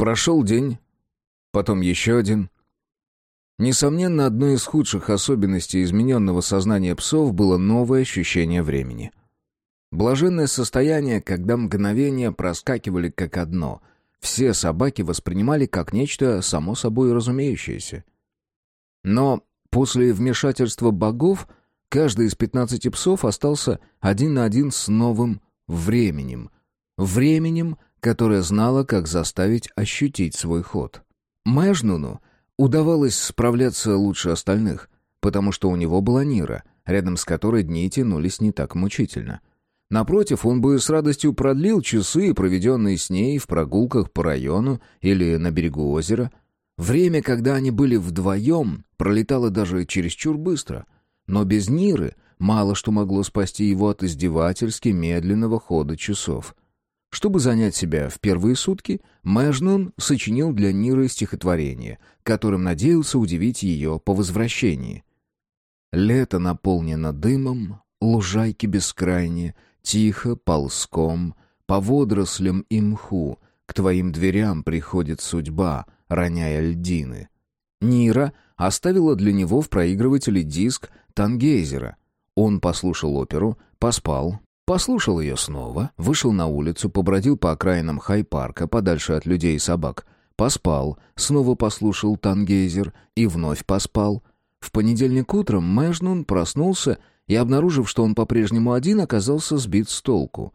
Прошел день, потом еще один. Несомненно, одной из худших особенностей измененного сознания псов было новое ощущение времени. Блаженное состояние, когда мгновения проскакивали как одно. Все собаки воспринимали как нечто само собой разумеющееся. Но после вмешательства богов каждый из пятнадцати псов остался один на один с новым временем. Временем, которое знало, как заставить ощутить свой ход. Мэжнуну удавалось справляться лучше остальных, потому что у него была Нира, рядом с которой дни тянулись не так мучительно. Напротив, он бы с радостью продлил часы, проведенные с ней в прогулках по району или на берегу озера. Время, когда они были вдвоем, пролетало даже чересчур быстро. Но без Ниры мало что могло спасти его от издевательски медленного хода часов. Чтобы занять себя в первые сутки, Мэжнун сочинил для Ниры стихотворение, которым надеялся удивить ее по возвращении. «Лето наполнено дымом, лужайки бескрайние, тихо, ползком, по водорослям и мху, к твоим дверям приходит судьба, роняя льдины». Нира оставила для него в проигрывателе диск Тангейзера. Он послушал оперу, поспал, Послушал ее снова, вышел на улицу, побродил по окраинам Хай-парка, подальше от людей и собак. Поспал, снова послушал Тангейзер и вновь поспал. В понедельник утром Мэжнун проснулся и, обнаружив, что он по-прежнему один, оказался сбит с толку.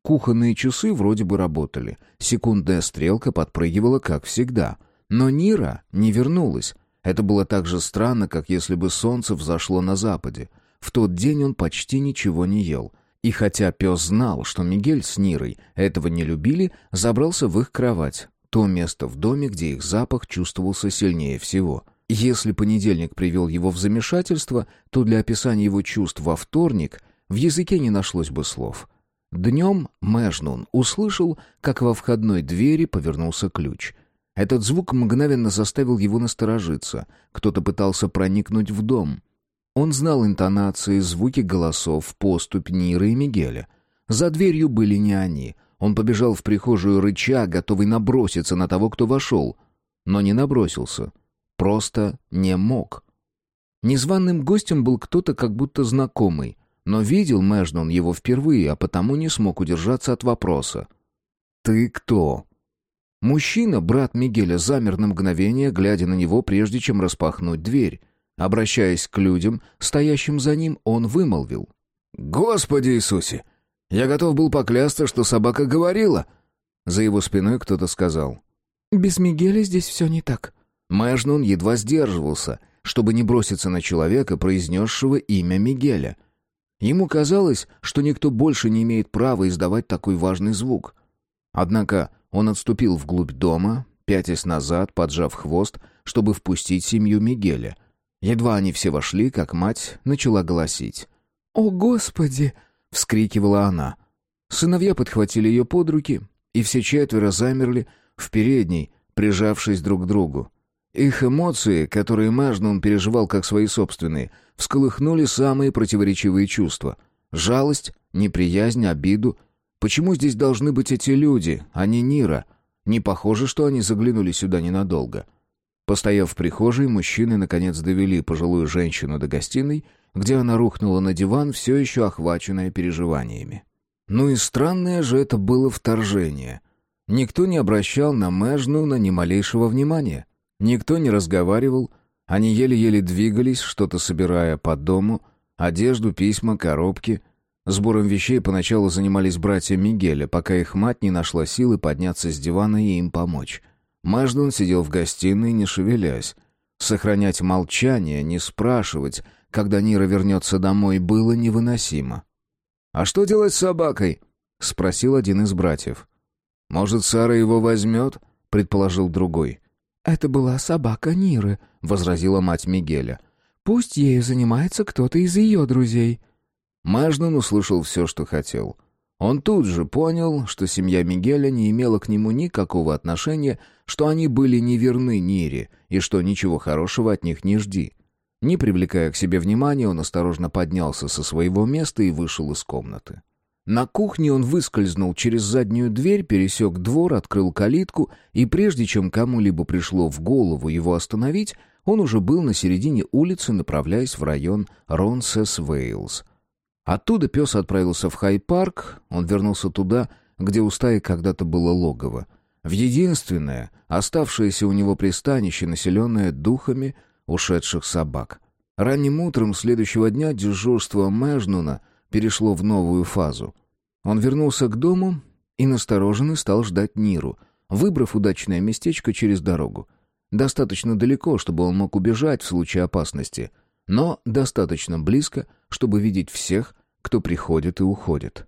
Кухонные часы вроде бы работали. Секундная стрелка подпрыгивала, как всегда. Но Нира не вернулась. Это было так же странно, как если бы солнце взошло на западе. В тот день он почти ничего не ел — и хотя пес знал, что Мигель с Нирой этого не любили, забрался в их кровать, то место в доме, где их запах чувствовался сильнее всего. Если понедельник привел его в замешательство, то для описания его чувств во вторник в языке не нашлось бы слов. Днем Мэжнун услышал, как во входной двери повернулся ключ. Этот звук мгновенно заставил его насторожиться. Кто-то пытался проникнуть в дом — он знал интонации, звуки голосов, поступь Ниры и Мигеля. За дверью были не они. Он побежал в прихожую рыча, готовый наброситься на того, кто вошел. Но не набросился. Просто не мог. Незваным гостем был кто-то как будто знакомый. Но видел Мэжнон его впервые, а потому не смог удержаться от вопроса. «Ты кто?» Мужчина, брат Мигеля, замер на мгновение, глядя на него, прежде чем распахнуть дверь. Обращаясь к людям, стоящим за ним, он вымолвил. «Господи Иисусе! Я готов был поклясться, что собака говорила!» За его спиной кто-то сказал. «Без Мигеля здесь все не так». Мэжнун едва сдерживался, чтобы не броситься на человека, произнесшего имя Мигеля. Ему казалось, что никто больше не имеет права издавать такой важный звук. Однако он отступил вглубь дома, пятясь назад, поджав хвост, чтобы впустить семью Мигеля — Едва они все вошли, как мать начала голосить. «О, Господи!» — вскрикивала она. Сыновья подхватили ее под руки, и все четверо замерли в передней, прижавшись друг к другу. Их эмоции, которые Мэжнун переживал как свои собственные, всколыхнули самые противоречивые чувства. Жалость, неприязнь, обиду. Почему здесь должны быть эти люди, а не Нира? Не похоже, что они заглянули сюда ненадолго. — Постояв в прихожей, мужчины наконец довели пожилую женщину до гостиной, где она рухнула на диван, все еще охваченная переживаниями. Ну и странное же это было вторжение. Никто не обращал на Мэжнуна ни малейшего внимания. Никто не разговаривал, они еле-еле двигались, что-то собирая по дому, одежду, письма, коробки. Сбором вещей поначалу занимались братья Мигеля, пока их мать не нашла силы подняться с дивана и им помочь. Маждун сидел в гостиной, не шевелясь. Сохранять молчание, не спрашивать, когда Нира вернется домой, было невыносимо. «А что делать с собакой?» — спросил один из братьев. «Может, Сара его возьмет?» — предположил другой. «Это была собака Ниры», — возразила мать Мигеля. «Пусть ею занимается кто-то из ее друзей». Мажнун услышал все, что хотел — он тут же понял, что семья Мигеля не имела к нему никакого отношения, что они были неверны Нире и что ничего хорошего от них не жди. Не привлекая к себе внимания, он осторожно поднялся со своего места и вышел из комнаты. На кухне он выскользнул через заднюю дверь, пересек двор, открыл калитку, и прежде чем кому-либо пришло в голову его остановить, он уже был на середине улицы, направляясь в район Ронсес-Вейлс. Оттуда пес отправился в Хай-парк, он вернулся туда, где у стаи когда-то было логово, в единственное, оставшееся у него пристанище, населенное духами ушедших собак. Ранним утром следующего дня дежурство Мэжнуна перешло в новую фазу. Он вернулся к дому и настороженный стал ждать Ниру, выбрав удачное местечко через дорогу. Достаточно далеко, чтобы он мог убежать в случае опасности, но достаточно близко, чтобы видеть всех, кто приходит и уходит.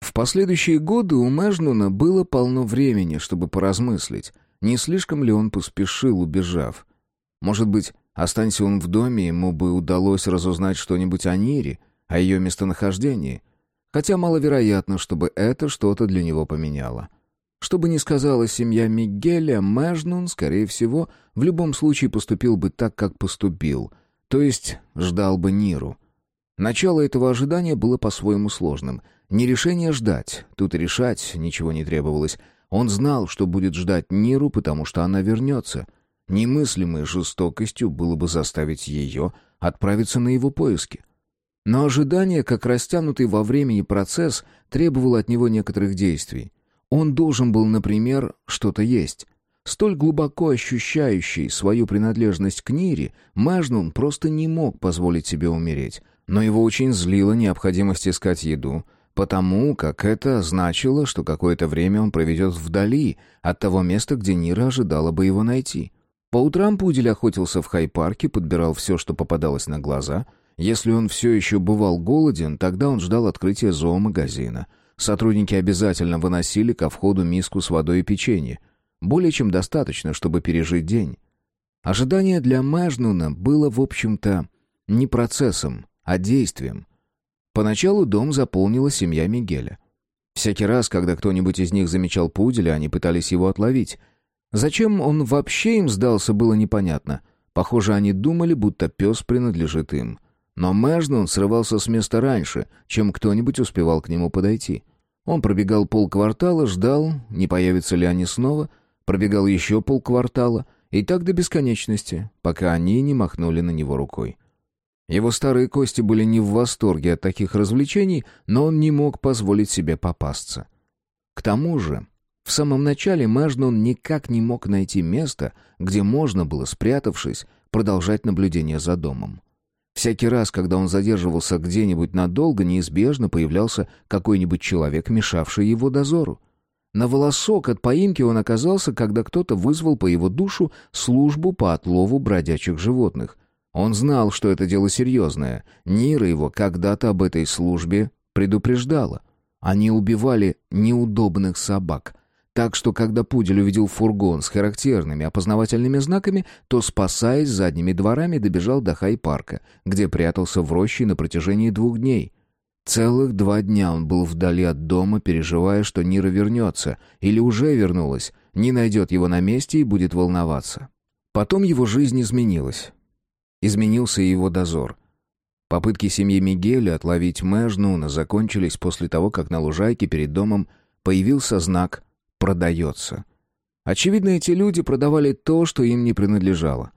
В последующие годы у Мэжнуна было полно времени, чтобы поразмыслить, не слишком ли он поспешил, убежав. Может быть, останься он в доме, ему бы удалось разузнать что-нибудь о Нире, о ее местонахождении, хотя маловероятно, чтобы это что-то для него поменяло. Что бы ни сказала семья Мигеля, Мэжнун, скорее всего, в любом случае поступил бы так, как поступил, то есть ждал бы Ниру. Начало этого ожидания было по-своему сложным. Не решение ждать, тут решать ничего не требовалось. Он знал, что будет ждать Ниру, потому что она вернется. Немыслимой жестокостью было бы заставить ее отправиться на его поиски. Но ожидание, как растянутый во времени процесс, требовало от него некоторых действий. Он должен был, например, что-то есть. Столь глубоко ощущающий свою принадлежность к Нире, Мажнун просто не мог позволить себе умереть. Но его очень злила необходимость искать еду, потому как это значило, что какое-то время он проведет вдали от того места, где Нира ожидала бы его найти. По утрам Пудель охотился в Хай-парке, подбирал все, что попадалось на глаза. Если он все еще бывал голоден, тогда он ждал открытия зоомагазина — Сотрудники обязательно выносили ко входу миску с водой и печенье. Более чем достаточно, чтобы пережить день. Ожидание для Мэжнуна было, в общем-то, не процессом, а действием. Поначалу дом заполнила семья Мигеля. Всякий раз, когда кто-нибудь из них замечал пуделя, они пытались его отловить. Зачем он вообще им сдался, было непонятно. Похоже, они думали, будто пес принадлежит им. Но Мэжнун срывался с места раньше, чем кто-нибудь успевал к нему подойти. Он пробегал полквартала, ждал, не появятся ли они снова, пробегал еще полквартала, и так до бесконечности, пока они не махнули на него рукой. Его старые кости были не в восторге от таких развлечений, но он не мог позволить себе попасться. К тому же, в самом начале Мэжнун никак не мог найти место, где можно было, спрятавшись, продолжать наблюдение за домом. Всякий раз, когда он задерживался где-нибудь надолго, неизбежно появлялся какой-нибудь человек, мешавший его дозору. На волосок от поимки он оказался, когда кто-то вызвал по его душу службу по отлову бродячих животных. Он знал, что это дело серьезное. Нира его когда-то об этой службе предупреждала. Они убивали неудобных собак — так что, когда пудель увидел фургон с характерными опознавательными знаками, то, спасаясь задними дворами, добежал до Хай-парка, где прятался в роще на протяжении двух дней. Целых два дня он был вдали от дома, переживая, что Нира вернется, или уже вернулась, не найдет его на месте и будет волноваться. Потом его жизнь изменилась. Изменился и его дозор. Попытки семьи Мигеля отловить Мэжнуна закончились после того, как на лужайке перед домом появился знак продается. Очевидно, эти люди продавали то, что им не принадлежало.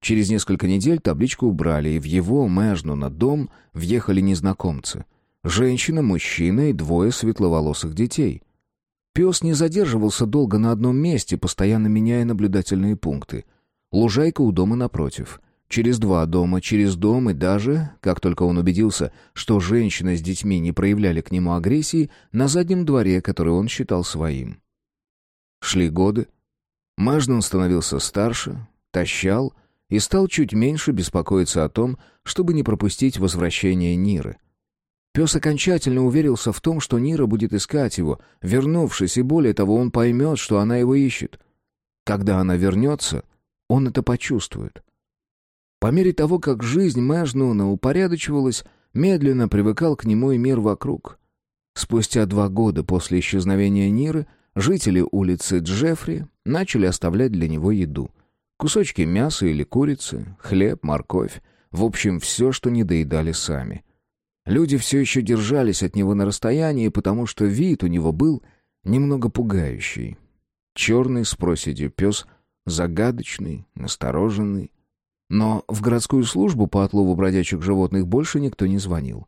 Через несколько недель табличку убрали, и в его, Мэжну, на дом въехали незнакомцы. Женщина, мужчина и двое светловолосых детей. Пес не задерживался долго на одном месте, постоянно меняя наблюдательные пункты. Лужайка у дома напротив. Через два дома, через дом и даже, как только он убедился, что женщина с детьми не проявляли к нему агрессии, на заднем дворе, который он считал своим. Шли годы. Мажнун становился старше, тащал и стал чуть меньше беспокоиться о том, чтобы не пропустить возвращение Ниры. Пес окончательно уверился в том, что Нира будет искать его, вернувшись, и более того, он поймет, что она его ищет. Когда она вернется, он это почувствует. По мере того, как жизнь Мэжнуна упорядочивалась, медленно привыкал к нему и мир вокруг. Спустя два года после исчезновения Ниры Жители улицы Джеффри начали оставлять для него еду. Кусочки мяса или курицы, хлеб, морковь. В общем, все, что не доедали сами. Люди все еще держались от него на расстоянии, потому что вид у него был немного пугающий. Черный с проседью пес, загадочный, настороженный. Но в городскую службу по отлову бродячих животных больше никто не звонил.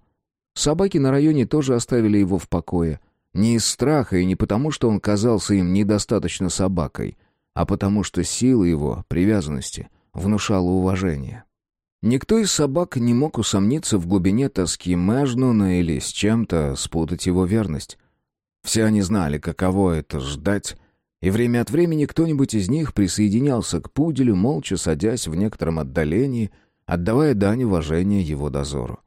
Собаки на районе тоже оставили его в покое. Не из страха и не потому, что он казался им недостаточно собакой, а потому что сила его привязанности внушала уважение. Никто из собак не мог усомниться в глубине тоски Мэжнуна или с чем-то спутать его верность. Все они знали, каково это — ждать, и время от времени кто-нибудь из них присоединялся к пуделю, молча садясь в некотором отдалении, отдавая дань уважения его дозору.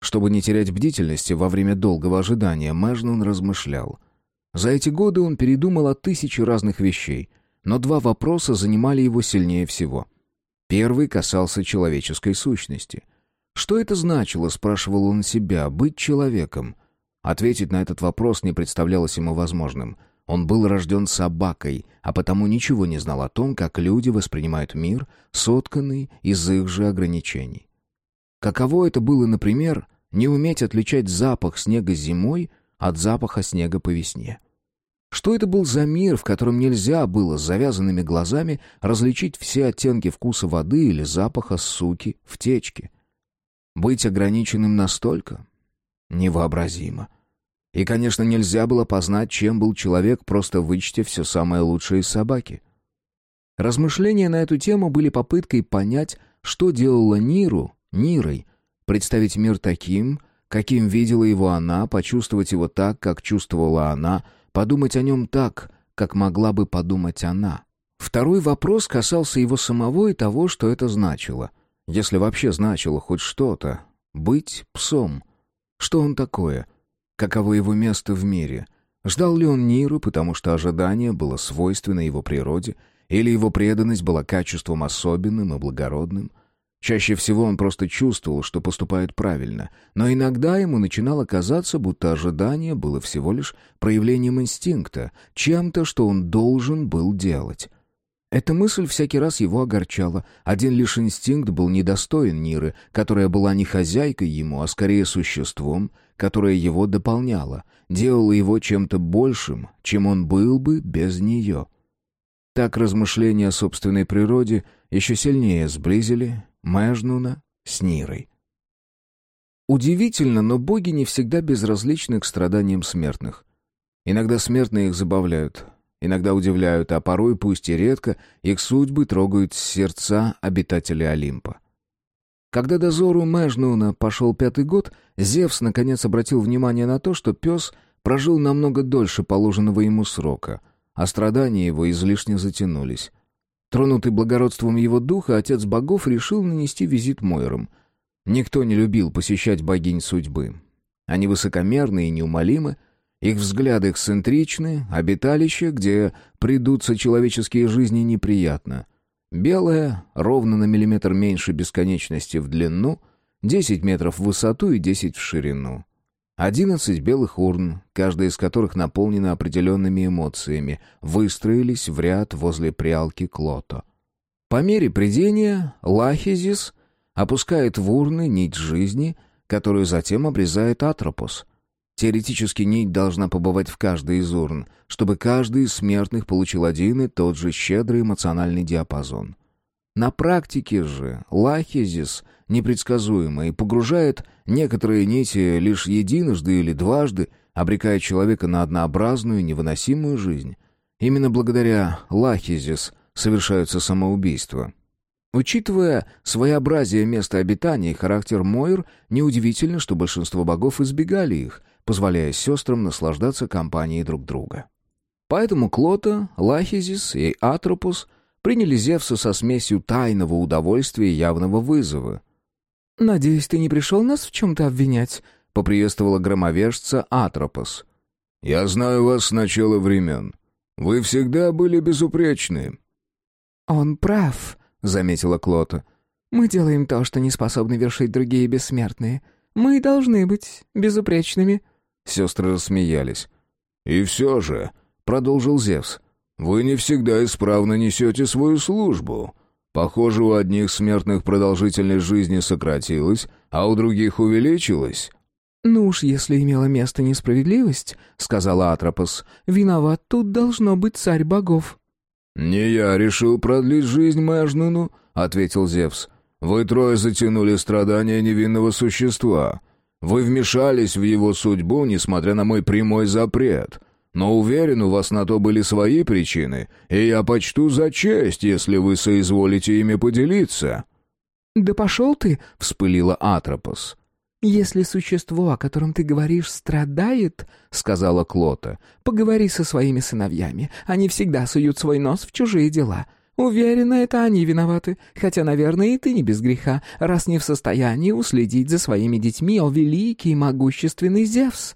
Чтобы не терять бдительности во время долгого ожидания, Мэжнун размышлял. За эти годы он передумал о тысяче разных вещей, но два вопроса занимали его сильнее всего — Первый касался человеческой сущности. Что это значило, спрашивал он себя, быть человеком? Ответить на этот вопрос не представлялось ему возможным. Он был рожден собакой, а потому ничего не знал о том, как люди воспринимают мир, сотканный из их же ограничений. Каково это было, например, не уметь отличать запах снега зимой от запаха снега по весне? Что это был за мир, в котором нельзя было с завязанными глазами различить все оттенки вкуса воды или запаха суки в течке? Быть ограниченным настолько? Невообразимо. И, конечно, нельзя было познать, чем был человек, просто вычтя все самое лучшее из собаки. Размышления на эту тему были попыткой понять, что делала Ниру, Нирой, представить мир таким, каким видела его она, почувствовать его так, как чувствовала она — подумать о нем так, как могла бы подумать она. Второй вопрос касался его самого и того, что это значило. Если вообще значило хоть что-то. Быть псом. Что он такое? Каково его место в мире? Ждал ли он Ниру, потому что ожидание было свойственно его природе, или его преданность была качеством особенным и благородным? Чаще всего он просто чувствовал, что поступает правильно, но иногда ему начинало казаться, будто ожидание было всего лишь проявлением инстинкта, чем-то, что он должен был делать. Эта мысль всякий раз его огорчала. Один лишь инстинкт был недостоин Ниры, которая была не хозяйкой ему, а скорее существом, которое его дополняло, делало его чем-то большим, чем он был бы без нее. Так размышления о собственной природе еще сильнее сблизили Мэжнуна с Нирой. Удивительно, но боги не всегда безразличны к страданиям смертных. Иногда смертные их забавляют, иногда удивляют, а порой, пусть и редко, их судьбы трогают сердца обитателей Олимпа. Когда дозору Мэжнуна пошел пятый год, Зевс наконец обратил внимание на то, что пес прожил намного дольше положенного ему срока, а страдания его излишне затянулись. Тронутый благородством его духа, отец богов решил нанести визит Мойрам. Никто не любил посещать богинь судьбы. Они высокомерны и неумолимы, их взгляды эксцентричны, обиталище, где придутся человеческие жизни, неприятно. Белое, ровно на миллиметр меньше бесконечности в длину, 10 метров в высоту и 10 в ширину. Одиннадцать белых урн, каждая из которых наполнена определенными эмоциями, выстроились в ряд возле прялки Клото. По мере придения Лахизис опускает в урны нить жизни, которую затем обрезает Атропос. Теоретически нить должна побывать в каждой из урн, чтобы каждый из смертных получил один и тот же щедрый эмоциональный диапазон. На практике же Лахизис непредсказуемо и погружает некоторые нити лишь единожды или дважды, обрекая человека на однообразную невыносимую жизнь. Именно благодаря Лахизис совершаются самоубийства. Учитывая своеобразие места обитания и характер Мойр, неудивительно, что большинство богов избегали их, позволяя сестрам наслаждаться компанией друг друга. Поэтому Клота, Лахизис и Атропус приняли Зевса со смесью тайного удовольствия и явного вызова. «Надеюсь, ты не пришел нас в чем-то обвинять?» — поприветствовала громовержца Атропос. «Я знаю вас с начала времен. Вы всегда были безупречны». «Он прав», — заметила Клота. «Мы делаем то, что не способны вершить другие бессмертные. Мы должны быть безупречными». Сестры рассмеялись. «И все же», — продолжил Зевс, — вы не всегда исправно несете свою службу. Похоже, у одних смертных продолжительность жизни сократилась, а у других увеличилась». «Ну уж, если имела место несправедливость, — сказала Атропос, — виноват тут должно быть царь богов». «Не я решил продлить жизнь Мэжнуну», — ответил Зевс. «Вы трое затянули страдания невинного существа. Вы вмешались в его судьбу, несмотря на мой прямой запрет. Но уверен, у вас на то были свои причины, и я почту за честь, если вы соизволите ими поделиться». «Да пошел ты!» — вспылила Атропос. «Если существо, о котором ты говоришь, страдает, — сказала Клота, — поговори со своими сыновьями. Они всегда суют свой нос в чужие дела. Уверена, это они виноваты, хотя, наверное, и ты не без греха, раз не в состоянии уследить за своими детьми, о великий и могущественный Зевс».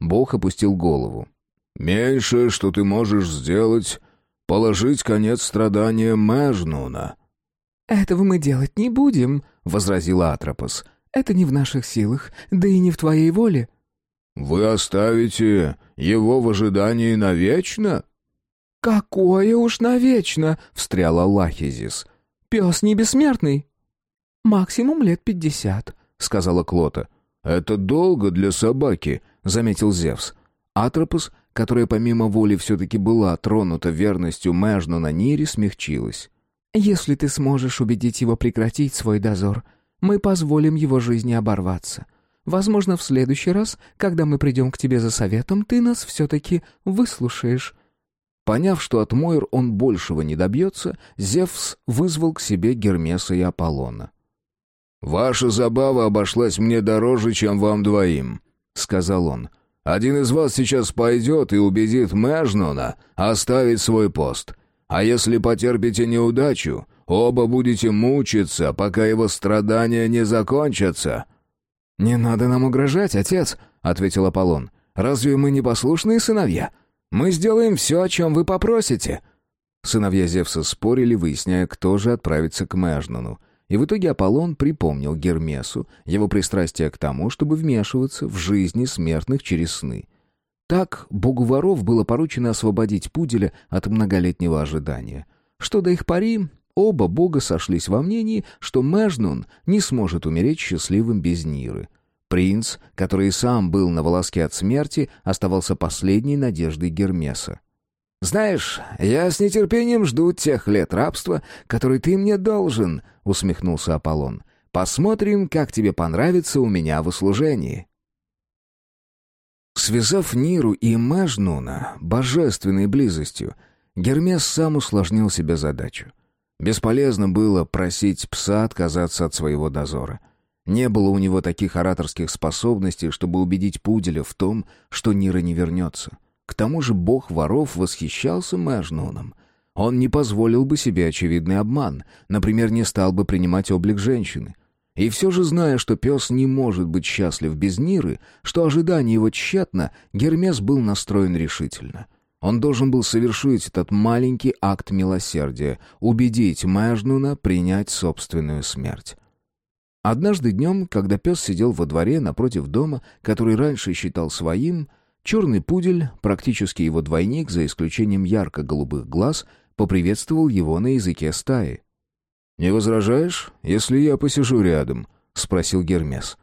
Бог опустил голову. «Меньшее, что ты можешь сделать, положить конец страданиям Мэжнуна». «Этого мы делать не будем», — возразила Атропос. Это не в наших силах, да и не в твоей воле». «Вы оставите его в ожидании навечно?» «Какое уж навечно!» — встряла Лахизис. «Пес не бессмертный». «Максимум лет пятьдесят», — сказала Клота. «Это долго для собаки», — заметил Зевс. Атропос, которая помимо воли все-таки была тронута верностью Мэжну на Нире, смягчилась. «Если ты сможешь убедить его прекратить свой дозор, мы позволим его жизни оборваться. Возможно, в следующий раз, когда мы придем к тебе за советом, ты нас все-таки выслушаешь». Поняв, что от Мойр он большего не добьется, Зевс вызвал к себе Гермеса и Аполлона. «Ваша забава обошлась мне дороже, чем вам двоим», — сказал он. «Один из вас сейчас пойдет и убедит Мэжнона оставить свой пост. А если потерпите неудачу, Оба будете мучиться, пока его страдания не закончатся». «Не надо нам угрожать, отец», — ответил Аполлон. «Разве мы не послушные сыновья? Мы сделаем все, о чем вы попросите». Сыновья Зевса спорили, выясняя, кто же отправится к Мэжнану. И в итоге Аполлон припомнил Гермесу его пристрастие к тому, чтобы вмешиваться в жизни смертных через сны. Так богу воров было поручено освободить пуделя от многолетнего ожидания. Что до их пари, Оба бога сошлись во мнении, что Мэжнун не сможет умереть счастливым без Ниры. Принц, который сам был на волоске от смерти, оставался последней надеждой Гермеса. «Знаешь, я с нетерпением жду тех лет рабства, которые ты мне должен», — усмехнулся Аполлон. «Посмотрим, как тебе понравится у меня в услужении». Связав Ниру и Мэжнуна божественной близостью, Гермес сам усложнил себе задачу. Бесполезно было просить пса отказаться от своего дозора. Не было у него таких ораторских способностей, чтобы убедить пуделя в том, что Нира не вернется. К тому же бог воров восхищался Мэжнуном. Он не позволил бы себе очевидный обман, например, не стал бы принимать облик женщины. И все же, зная, что пес не может быть счастлив без Ниры, что ожидание его тщетно, Гермес был настроен решительно — он должен был совершить этот маленький акт милосердия, убедить Мэжнуна принять собственную смерть. Однажды днем, когда пес сидел во дворе напротив дома, который раньше считал своим, черный пудель, практически его двойник, за исключением ярко-голубых глаз, поприветствовал его на языке стаи. «Не возражаешь, если я посижу рядом?» — спросил Гермес.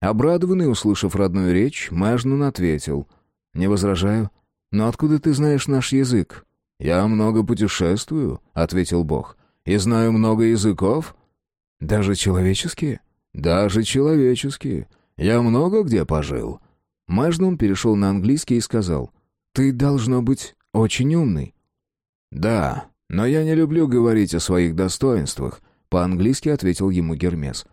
Обрадованный, услышав родную речь, Мэжнун ответил. «Не возражаю. «Но откуда ты знаешь наш язык?» «Я много путешествую», — ответил Бог. «И знаю много языков». «Даже человеческие?» «Даже человеческие. Я много где пожил». Мэжнун перешел на английский и сказал. «Ты, должно быть, очень умный». «Да, но я не люблю говорить о своих достоинствах», — по-английски ответил ему Гермес.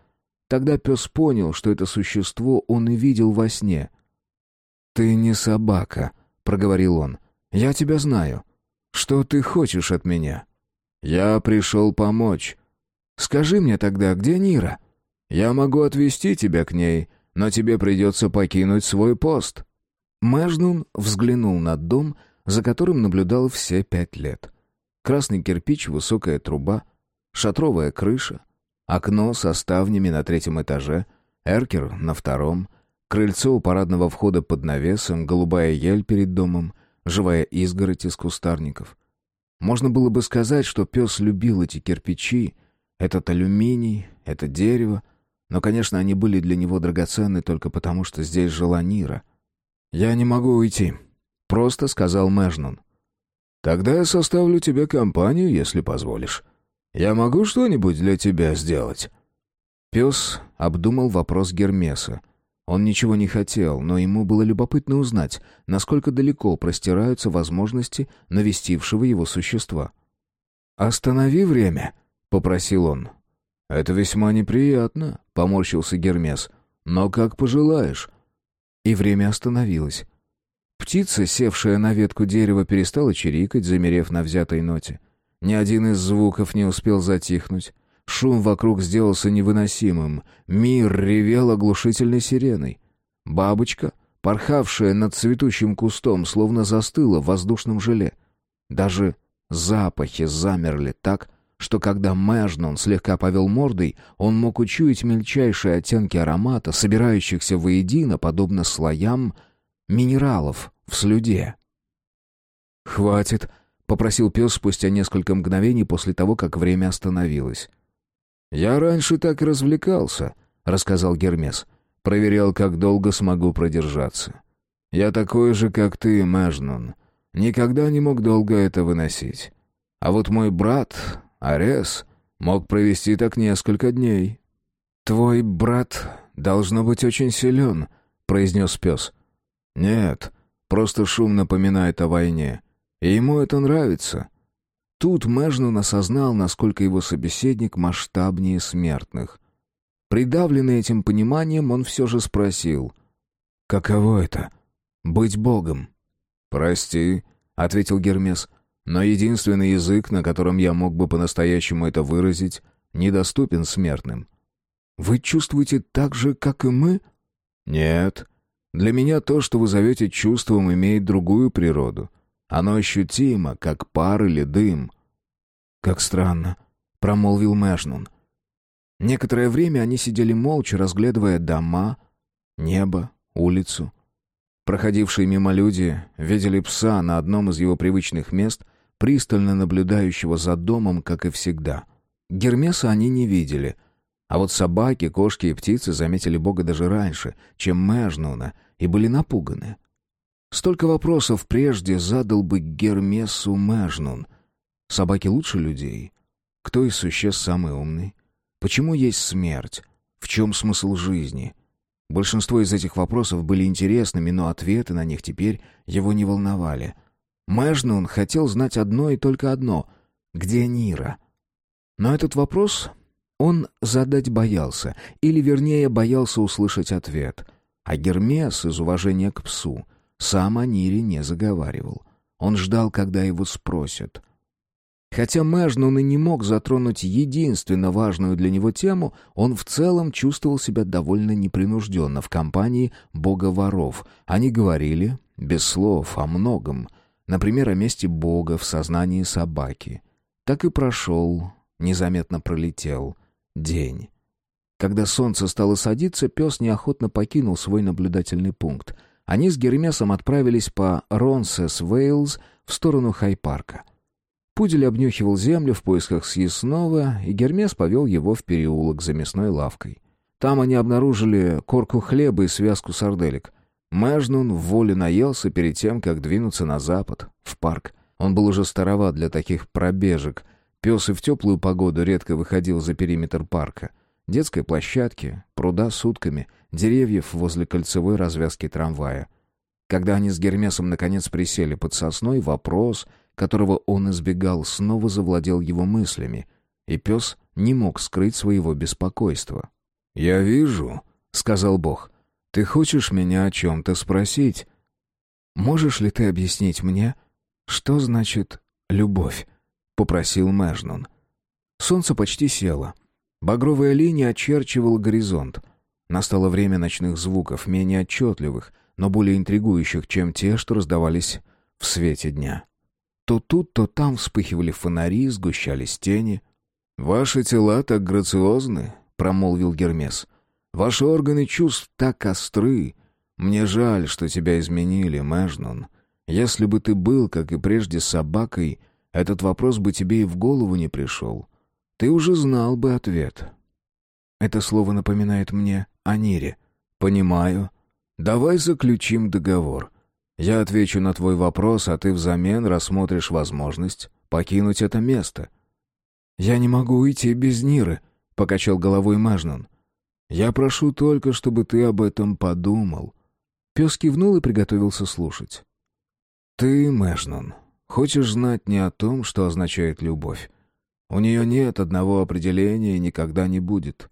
Тогда пес понял, что это существо он и видел во сне. «Ты не собака», — проговорил он. «Я тебя знаю. Что ты хочешь от меня?» «Я пришел помочь. Скажи мне тогда, где Нира?» «Я могу отвезти тебя к ней, но тебе придется покинуть свой пост». Мэжнун взглянул на дом, за которым наблюдал все пять лет. Красный кирпич, высокая труба, шатровая крыша, окно со ставнями на третьем этаже, эркер на втором — Крыльцо у парадного входа под навесом, голубая ель перед домом, живая изгородь из кустарников. Можно было бы сказать, что пес любил эти кирпичи, Этот алюминий, это дерево. Но, конечно, они были для него драгоценны только потому, что здесь жила Нира. «Я не могу уйти», — просто сказал Мэжнун. «Тогда я составлю тебе компанию, если позволишь. Я могу что-нибудь для тебя сделать?» Пес обдумал вопрос Гермеса. Он ничего не хотел, но ему было любопытно узнать, насколько далеко простираются возможности навестившего его существа. «Останови время», — попросил он. «Это весьма неприятно», — поморщился Гермес. «Но как пожелаешь». И время остановилось. Птица, севшая на ветку дерева, перестала чирикать, замерев на взятой ноте. Ни один из звуков не успел затихнуть. Шум вокруг сделался невыносимым. Мир ревел оглушительной сиреной. Бабочка, порхавшая над цветущим кустом, словно застыла в воздушном желе. Даже запахи замерли так, что когда Мэжнон слегка повел мордой, он мог учуять мельчайшие оттенки аромата, собирающихся воедино, подобно слоям минералов в слюде. «Хватит», — попросил пес спустя несколько мгновений после того, как время остановилось. «Я раньше так развлекался», — рассказал Гермес. «Проверял, как долго смогу продержаться. Я такой же, как ты, Мэжнун. Никогда не мог долго это выносить. А вот мой брат, Арес, мог провести так несколько дней». «Твой брат должно быть очень силен», — произнес пес. «Нет, просто шум напоминает о войне. И ему это нравится. Тут Мэжнун осознал, насколько его собеседник масштабнее смертных. Придавленный этим пониманием, он все же спросил. «Каково это? Быть богом?» «Прости», — ответил Гермес, «но единственный язык, на котором я мог бы по-настоящему это выразить, недоступен смертным». «Вы чувствуете так же, как и мы?» «Нет. Для меня то, что вы зовете чувством, имеет другую природу. Оно ощутимо, как пар или дым. «Как странно», — промолвил Мэшнун. Некоторое время они сидели молча, разглядывая дома, небо, улицу. Проходившие мимо люди видели пса на одном из его привычных мест, пристально наблюдающего за домом, как и всегда. Гермеса они не видели, а вот собаки, кошки и птицы заметили Бога даже раньше, чем Мэжнуна, и были напуганы. Столько вопросов прежде задал бы Гермесу Мэжнун. Собаки лучше людей? Кто из существ самый умный? Почему есть смерть? В чем смысл жизни? Большинство из этих вопросов были интересными, но ответы на них теперь его не волновали. Мэжнун хотел знать одно и только одно — где Нира? Но этот вопрос он задать боялся, или, вернее, боялся услышать ответ. А Гермес, из уважения к псу, сам о Нире не заговаривал. Он ждал, когда его спросят. Хотя Мэжнун и не мог затронуть единственно важную для него тему, он в целом чувствовал себя довольно непринужденно в компании бога-воров. Они говорили, без слов, о многом. Например, о месте бога в сознании собаки. Так и прошел, незаметно пролетел, день. Когда солнце стало садиться, пес неохотно покинул свой наблюдательный пункт — они с Гермесом отправились по Ронсес-Вейлз в сторону Хай-парка. Пудель обнюхивал землю в поисках съестного, и Гермес повел его в переулок за мясной лавкой. Там они обнаружили корку хлеба и связку сарделек. Мэжнун в наелся перед тем, как двинуться на запад, в парк. Он был уже староват для таких пробежек. Пес и в теплую погоду редко выходил за периметр парка. Детской площадки, пруда с утками — деревьев возле кольцевой развязки трамвая. Когда они с Гермесом наконец присели под сосной, вопрос, которого он избегал, снова завладел его мыслями, и пес не мог скрыть своего беспокойства. «Я вижу», — сказал Бог, — «ты хочешь меня о чем-то спросить?» «Можешь ли ты объяснить мне, что значит любовь?» — попросил Мэжнун. Солнце почти село. Багровая линия очерчивала горизонт. Настало время ночных звуков, менее отчетливых, но более интригующих, чем те, что раздавались в свете дня. То тут, то там вспыхивали фонари, сгущались тени. «Ваши тела так грациозны», — промолвил Гермес. «Ваши органы чувств так остры. Мне жаль, что тебя изменили, Мэжнун. Если бы ты был, как и прежде, собакой, этот вопрос бы тебе и в голову не пришел. ты уже знал бы ответ. Это слово напоминает мне о Нире. Понимаю. Давай заключим договор. Я отвечу на твой вопрос, а ты взамен рассмотришь возможность покинуть это место. Я не могу уйти без Ниры, покачал головой Мажнун. Я прошу только, чтобы ты об этом подумал. Пес кивнул и приготовился слушать. Ты, Мэжнун, хочешь знать не о том, что означает любовь. У нее нет одного определения и никогда не будет.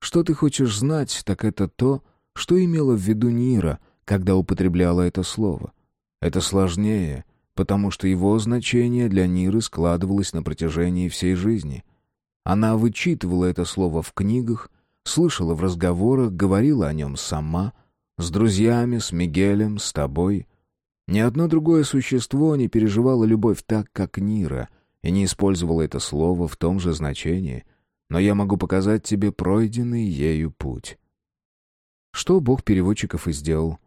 Что ты хочешь знать, так это то, что имела в виду Нира, когда употребляла это слово. Это сложнее, потому что его значение для Ниры складывалось на протяжении всей жизни. Она вычитывала это слово в книгах, слышала в разговорах, говорила о нем сама, с друзьями, с Мигелем, с тобой. Ни одно другое существо не переживало любовь так, как Нира, и не использовало это слово в том же значении, но я могу показать тебе пройденный ею путь. Что бог переводчиков и сделал.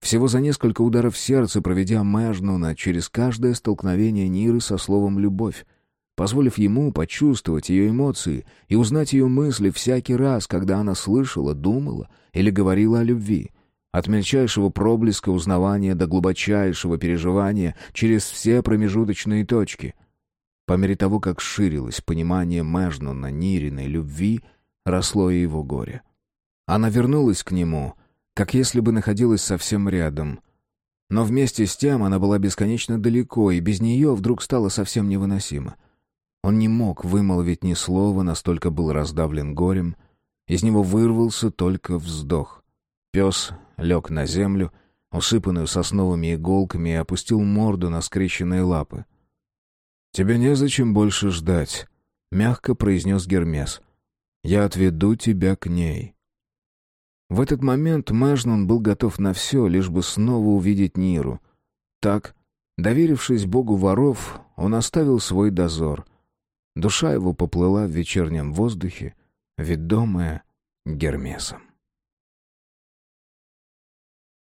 Всего за несколько ударов сердца, проведя Мэжнуна через каждое столкновение Ниры со словом «любовь», позволив ему почувствовать ее эмоции и узнать ее мысли всякий раз, когда она слышала, думала или говорила о любви — от мельчайшего проблеска узнавания до глубочайшего переживания через все промежуточные точки. По мере того, как ширилось понимание Мэжнуна Нириной любви, росло и его горе. Она вернулась к нему, как если бы находилась совсем рядом. Но вместе с тем она была бесконечно далеко, и без нее вдруг стало совсем невыносимо. Он не мог вымолвить ни слова, настолько был раздавлен горем. Из него вырвался только вздох. Пес лег на землю, усыпанную сосновыми иголками, и опустил морду на скрещенные лапы. «Тебе незачем больше ждать», — мягко произнес Гермес. «Я отведу тебя к ней». В этот момент Мэжнун был готов на все, лишь бы снова увидеть Ниру. Так, доверившись богу воров, он оставил свой дозор. Душа его поплыла в вечернем воздухе, ведомая Гермесом.